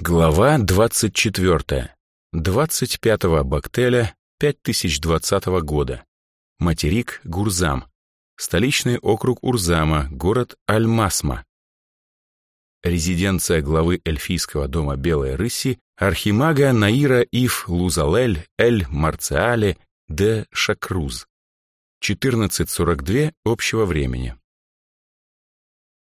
Глава 24. 25 бактеля 5020 года. Материк Гурзам. Столичный округ Урзама, город Аль-Масма. Резиденция главы эльфийского дома Белой Рыси архимага Наира Ив Лузалель Эль Марциале де Шакруз. 14.42 общего времени.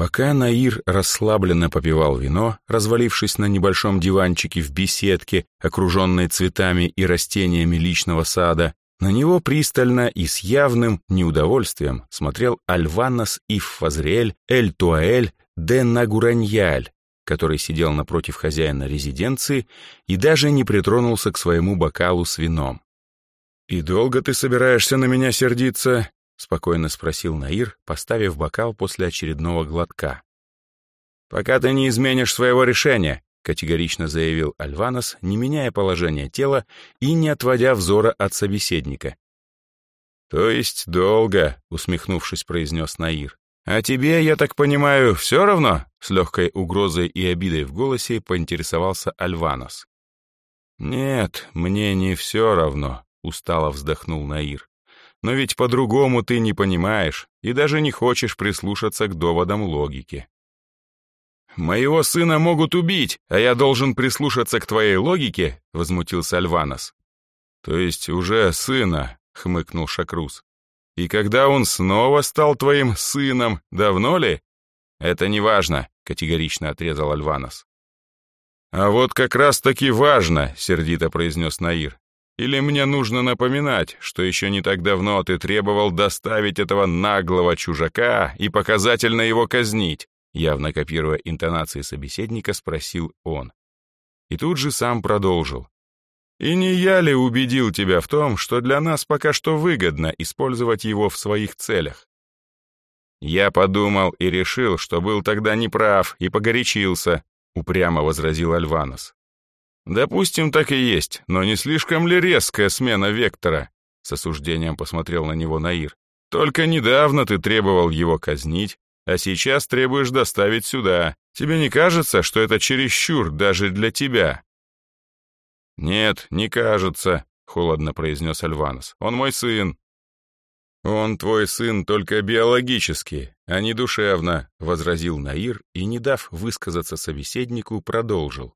Пока Наир расслабленно попивал вино, развалившись на небольшом диванчике в беседке, окруженной цветами и растениями личного сада, на него пристально и с явным неудовольствием смотрел Альванас Ив Фазриэль Эль Туаэль де Нагураньяль, который сидел напротив хозяина резиденции и даже не притронулся к своему бокалу с вином. «И долго ты собираешься на меня сердиться?» — спокойно спросил Наир, поставив бокал после очередного глотка. «Пока ты не изменишь своего решения», — категорично заявил Альванос, не меняя положение тела и не отводя взора от собеседника. «То есть долго», — усмехнувшись, произнес Наир. «А тебе, я так понимаю, все равно?» С легкой угрозой и обидой в голосе поинтересовался Альванос. «Нет, мне не все равно», — устало вздохнул Наир. Но ведь по-другому ты не понимаешь и даже не хочешь прислушаться к доводам логики. «Моего сына могут убить, а я должен прислушаться к твоей логике?» — возмутился Альванос. «То есть уже сына», — хмыкнул Шакрус. «И когда он снова стал твоим сыном, давно ли?» «Это не важно», — категорично отрезал Альванос. «А вот как раз-таки важно», — сердито произнес Наир. Или мне нужно напоминать, что еще не так давно ты требовал доставить этого наглого чужака и показательно его казнить?» Явно копируя интонации собеседника, спросил он. И тут же сам продолжил. «И не я ли убедил тебя в том, что для нас пока что выгодно использовать его в своих целях?» «Я подумал и решил, что был тогда неправ и погорячился», — упрямо возразил Альванос. «Допустим, так и есть, но не слишком ли резкая смена вектора?» С осуждением посмотрел на него Наир. «Только недавно ты требовал его казнить, а сейчас требуешь доставить сюда. Тебе не кажется, что это чересчур даже для тебя?» «Нет, не кажется», — холодно произнес Альванос. «Он мой сын». «Он твой сын только биологически, а не душевно», — возразил Наир и, не дав высказаться собеседнику, продолжил.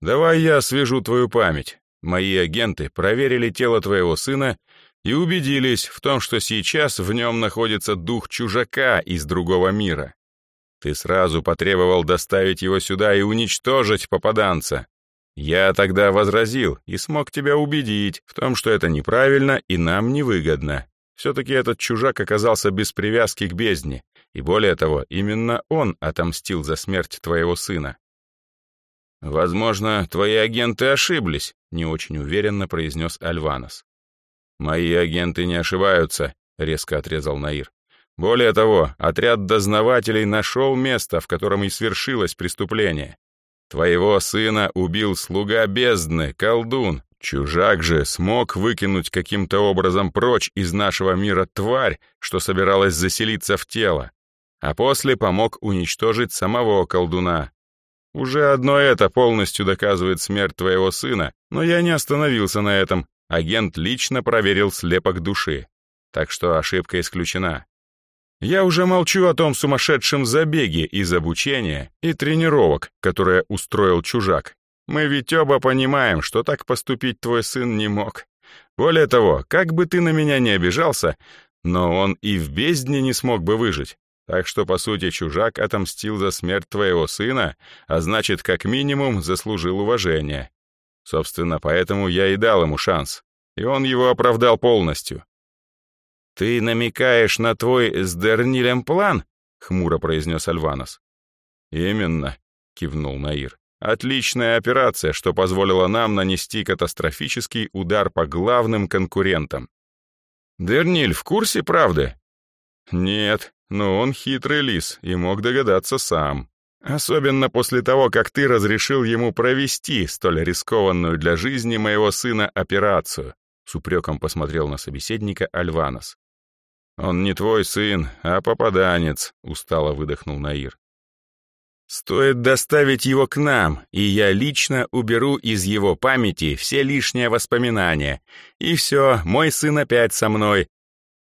Давай я освежу твою память. Мои агенты проверили тело твоего сына и убедились в том, что сейчас в нем находится дух чужака из другого мира. Ты сразу потребовал доставить его сюда и уничтожить попаданца. Я тогда возразил и смог тебя убедить в том, что это неправильно и нам невыгодно. Все-таки этот чужак оказался без привязки к бездне, и более того, именно он отомстил за смерть твоего сына. «Возможно, твои агенты ошиблись», — не очень уверенно произнес Альванос. «Мои агенты не ошибаются», — резко отрезал Наир. «Более того, отряд дознавателей нашел место, в котором и свершилось преступление. Твоего сына убил слуга бездны, колдун. Чужак же смог выкинуть каким-то образом прочь из нашего мира тварь, что собиралась заселиться в тело, а после помог уничтожить самого колдуна, уже одно это полностью доказывает смерть твоего сына, но я не остановился на этом. Агент лично проверил слепок души. Так что ошибка исключена. Я уже молчу о том сумасшедшем забеге из обучения и тренировок, которые устроил чужак. Мы ведь оба понимаем, что так поступить твой сын не мог. Более того, как бы ты на меня не обижался, но он и в бездне не смог бы выжить. Так что, по сути, чужак отомстил за смерть твоего сына, а значит, как минимум, заслужил уважения. Собственно, поэтому я и дал ему шанс. И он его оправдал полностью. «Ты намекаешь на твой с Дернилем план?» — хмуро произнес Альванос. «Именно», — кивнул Наир. «Отличная операция, что позволила нам нанести катастрофический удар по главным конкурентам». «Дерниль в курсе правды?» «Нет, но он хитрый лис и мог догадаться сам. Особенно после того, как ты разрешил ему провести столь рискованную для жизни моего сына операцию, с упреком посмотрел на собеседника Альванос. «Он не твой сын, а попаданец», — устало выдохнул Наир. Стоит доставить его к нам, и я лично уберу из его памяти все лишние воспоминания. И все, мой сын опять со мной.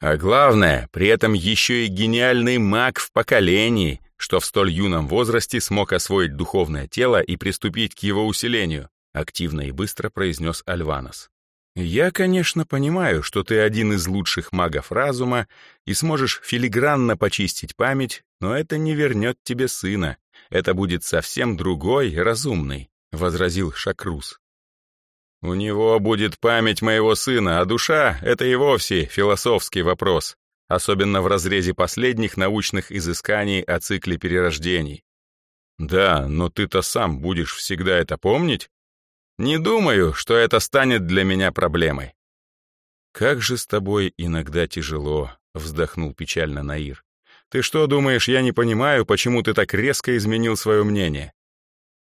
А главное, при этом еще и гениальный маг в поколении, что в столь юном возрасте смог освоить духовное тело и приступить к его усилению, активно и быстро произнес Альванос. «Я, конечно, понимаю, что ты один из лучших магов разума и сможешь филигранно почистить память, но это не вернет тебе сына. Это будет совсем другой, разумный», — возразил Шакрус. «У него будет память моего сына, а душа — это и вовсе философский вопрос, особенно в разрезе последних научных изысканий о цикле перерождений. Да, но ты-то сам будешь всегда это помнить? Не думаю, что это станет для меня проблемой. Как же с тобой иногда тяжело, вздохнул печально Наир. Ты что думаешь, я не понимаю, почему ты так резко изменил свое мнение?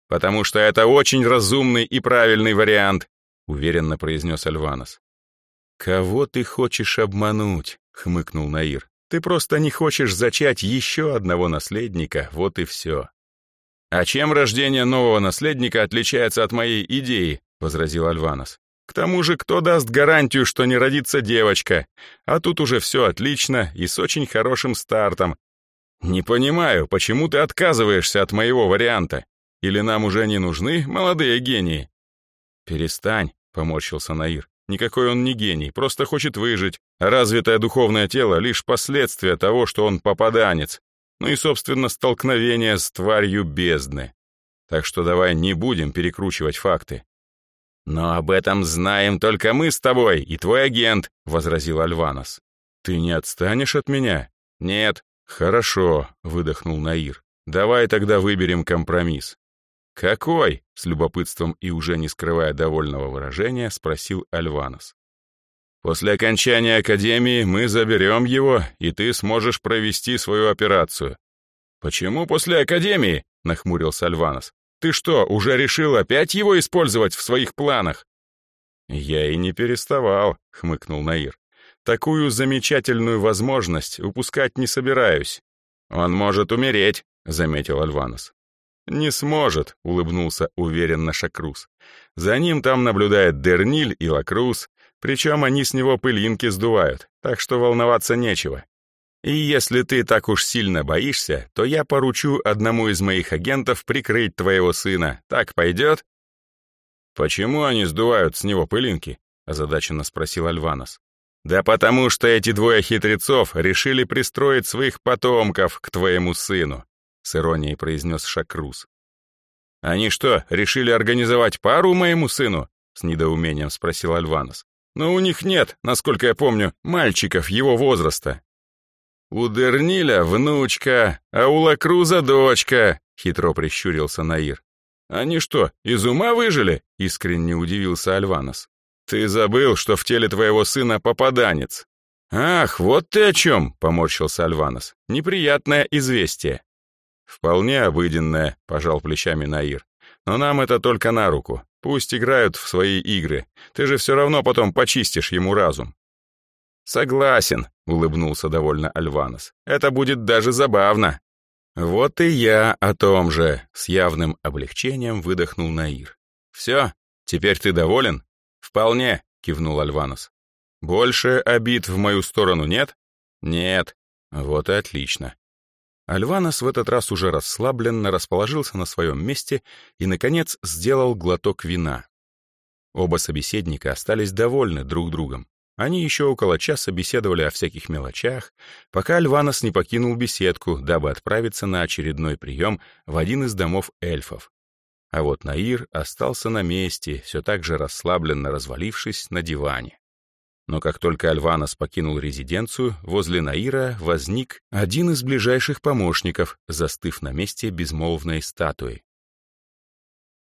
Потому что это очень разумный и правильный вариант, уверенно произнес Альванос. Кого ты хочешь обмануть? хмыкнул Наир. Ты просто не хочешь зачать еще одного наследника, вот и все. «А чем рождение нового наследника отличается от моей идеи?» — возразил Альванос. «К тому же, кто даст гарантию, что не родится девочка? А тут уже все отлично и с очень хорошим стартом. Не понимаю, почему ты отказываешься от моего варианта? Или нам уже не нужны молодые гении?» «Перестань», — поморщился Наир. «Никакой он не гений, просто хочет выжить. Развитое духовное тело — лишь последствие того, что он попаданец ну и, собственно, столкновение с тварью бездны. Так что давай не будем перекручивать факты. «Но об этом знаем только мы с тобой и твой агент», — возразил Альванос. «Ты не отстанешь от меня?» «Нет». «Хорошо», — выдохнул Наир. «Давай тогда выберем компромисс». «Какой?» — с любопытством и уже не скрывая довольного выражения, спросил Альванос. После окончания академии мы заберем его, и ты сможешь провести свою операцию». «Почему после академии?» — нахмурился Альванос. «Ты что, уже решил опять его использовать в своих планах?» «Я и не переставал», — хмыкнул Наир. «Такую замечательную возможность упускать не собираюсь». «Он может умереть», — заметил Альванос. «Не сможет», — улыбнулся уверенно Шакрус. «За ним там наблюдает Дерниль и Лакрус, причем они с него пылинки сдувают, так что волноваться нечего. И если ты так уж сильно боишься, то я поручу одному из моих агентов прикрыть твоего сына. Так пойдет?» «Почему они сдувают с него пылинки?» — озадаченно спросил Альванос. «Да потому что эти двое хитрецов решили пристроить своих потомков к твоему сыну», — с иронией произнес Шакрус. «Они что, решили организовать пару моему сыну?» — с недоумением спросил Альванос. Но у них нет, насколько я помню, мальчиков его возраста. У Дерниля внучка, а у Лакруза дочка, хитро прищурился Наир. Они что, из ума выжили? Искренне удивился Альванос. Ты забыл, что в теле твоего сына попаданец. Ах, вот ты о чем, поморщился Альванос. Неприятное известие. Вполне обыденное, пожал плечами Наир. Но нам это только на руку. Пусть играют в свои игры. Ты же все равно потом почистишь ему разум». «Согласен», — улыбнулся довольно Альванос. «Это будет даже забавно». «Вот и я о том же», — с явным облегчением выдохнул Наир. «Все, теперь ты доволен?» «Вполне», — кивнул Альванос. «Больше обид в мою сторону нет?» «Нет». «Вот и отлично. Альванос в этот раз уже расслабленно расположился на своем месте и, наконец, сделал глоток вина. Оба собеседника остались довольны друг другом. Они еще около часа беседовали о всяких мелочах, пока Альванос не покинул беседку, дабы отправиться на очередной прием в один из домов эльфов. А вот Наир остался на месте, все так же расслабленно развалившись на диване. Но как только Альванос покинул резиденцию, возле Наира возник один из ближайших помощников, застыв на месте безмолвной статуи.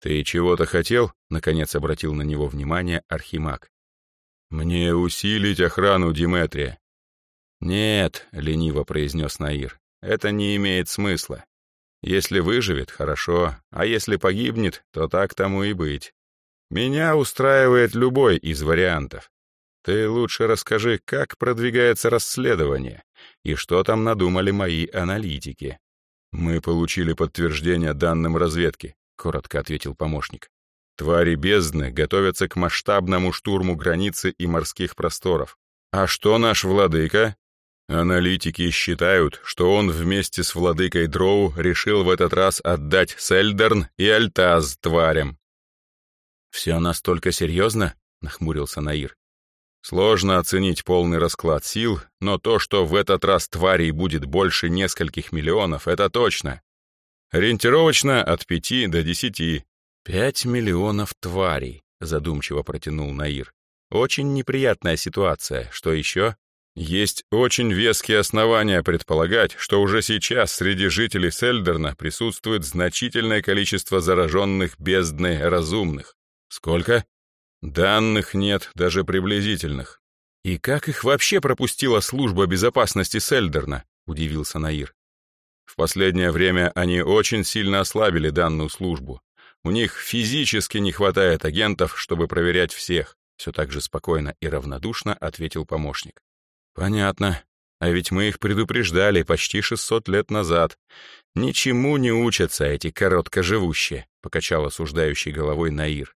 «Ты чего-то хотел?» — наконец обратил на него внимание Архимаг. «Мне усилить охрану Диметрия». «Нет», — лениво произнес Наир, — «это не имеет смысла. Если выживет, хорошо, а если погибнет, то так тому и быть. Меня устраивает любой из вариантов. Ты лучше расскажи, как продвигается расследование и что там надумали мои аналитики. «Мы получили подтверждение данным разведки», — коротко ответил помощник. «Твари бездны готовятся к масштабному штурму границы и морских просторов. А что наш владыка?» Аналитики считают, что он вместе с владыкой Дроу решил в этот раз отдать Сельдерн и Альтаз тварям. «Все настолько серьезно?» — нахмурился Наир. Сложно оценить полный расклад сил, но то, что в этот раз тварей будет больше нескольких миллионов, это точно. Ориентировочно от пяти до десяти. «Пять миллионов тварей», — задумчиво протянул Наир. «Очень неприятная ситуация. Что еще?» Есть очень веские основания предполагать, что уже сейчас среди жителей Сельдерна присутствует значительное количество зараженных бездной разумных. Сколько? Данных нет, даже приблизительных. И как их вообще пропустила служба безопасности Сельдерна? Удивился Наир. В последнее время они очень сильно ослабили данную службу. У них физически не хватает агентов, чтобы проверять всех. Все так же спокойно и равнодушно ответил помощник. Понятно. А ведь мы их предупреждали почти 600 лет назад. Ничему не учатся эти короткоживущие, покачал осуждающей головой Наир.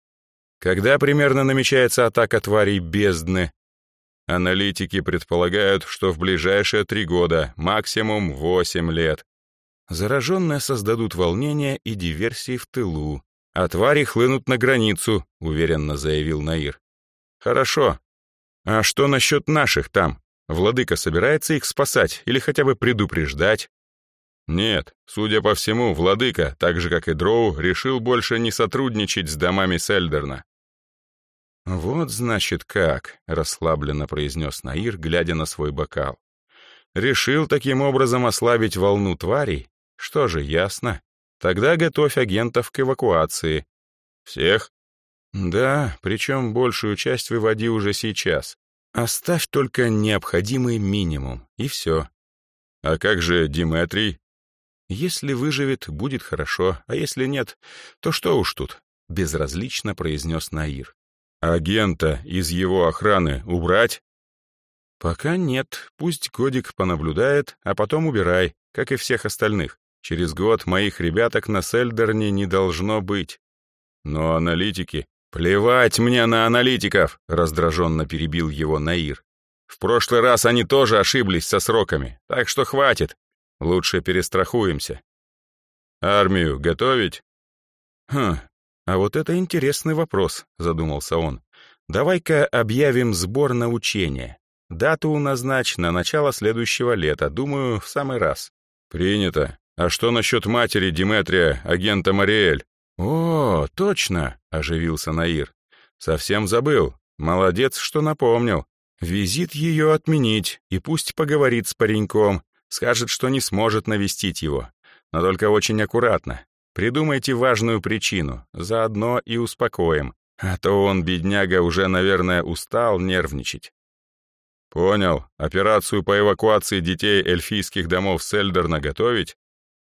Когда примерно намечается атака тварей бездны? Аналитики предполагают, что в ближайшие три года, максимум восемь лет. Зараженные создадут волнение и диверсии в тылу, а твари хлынут на границу, уверенно заявил Наир. Хорошо. А что насчет наших там? Владыка собирается их спасать или хотя бы предупреждать? Нет, судя по всему, владыка, так же как и Дроу, решил больше не сотрудничать с домами Сельдерна. «Вот, значит, как», — расслабленно произнес Наир, глядя на свой бокал. «Решил таким образом ослабить волну тварей? Что же, ясно. Тогда готовь агентов к эвакуации». «Всех?» «Да, причем большую часть выводи уже сейчас. Оставь только необходимый минимум, и все». «А как же Диметрий?» Если выживет, будет хорошо, а если нет, то что уж тут, безразлично произнес Наир. Агента из его охраны убрать? Пока нет, пусть годик понаблюдает, а потом убирай, как и всех остальных. Через год моих ребяток на Сельдерне не должно быть. Но аналитики... Плевать мне на аналитиков, раздраженно перебил его Наир. В прошлый раз они тоже ошиблись со сроками, так что хватит. Лучше перестрахуемся. Армию готовить? Хм, а вот это интересный вопрос, задумался он. Давай-ка объявим сбор на учение. Дату назначь на начало следующего лета, думаю, в самый раз. Принято. А что насчет матери Диметрия, агента Мариэль? О, точно, оживился Наир. Совсем забыл. Молодец, что напомнил. Визит ее отменить, и пусть поговорит с пареньком, Скажет, что не сможет навестить его. Но только очень аккуратно. Придумайте важную причину, заодно и успокоим. А то он, бедняга, уже, наверное, устал нервничать. Понял. Операцию по эвакуации детей эльфийских домов Сельдерна готовить?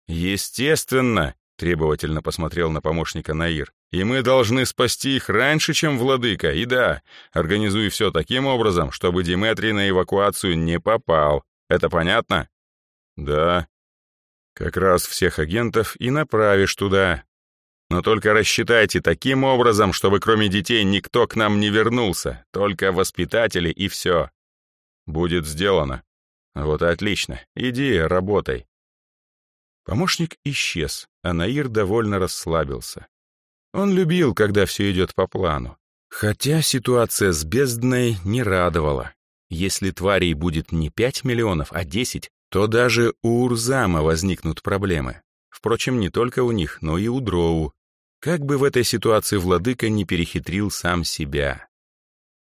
Естественно, требовательно посмотрел на помощника Наир. И мы должны спасти их раньше, чем владыка. И да, организуй все таким образом, чтобы Диметрий на эвакуацию не попал. Это понятно? Да. Как раз всех агентов и направишь туда. Но только рассчитайте таким образом, чтобы кроме детей никто к нам не вернулся, только воспитатели и все. Будет сделано. Вот отлично. Иди, работай. Помощник исчез, а Наир довольно расслабился. Он любил, когда все идет по плану. Хотя ситуация с бездной не радовала. Если тварей будет не пять миллионов, а десять, то даже у Урзама возникнут проблемы. Впрочем, не только у них, но и у Дроу. Как бы в этой ситуации владыка не перехитрил сам себя.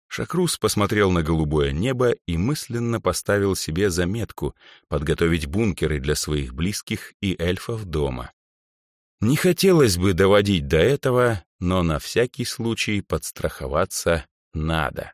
Шакрус посмотрел на голубое небо и мысленно поставил себе заметку подготовить бункеры для своих близких и эльфов дома. Не хотелось бы доводить до этого, но на всякий случай подстраховаться надо.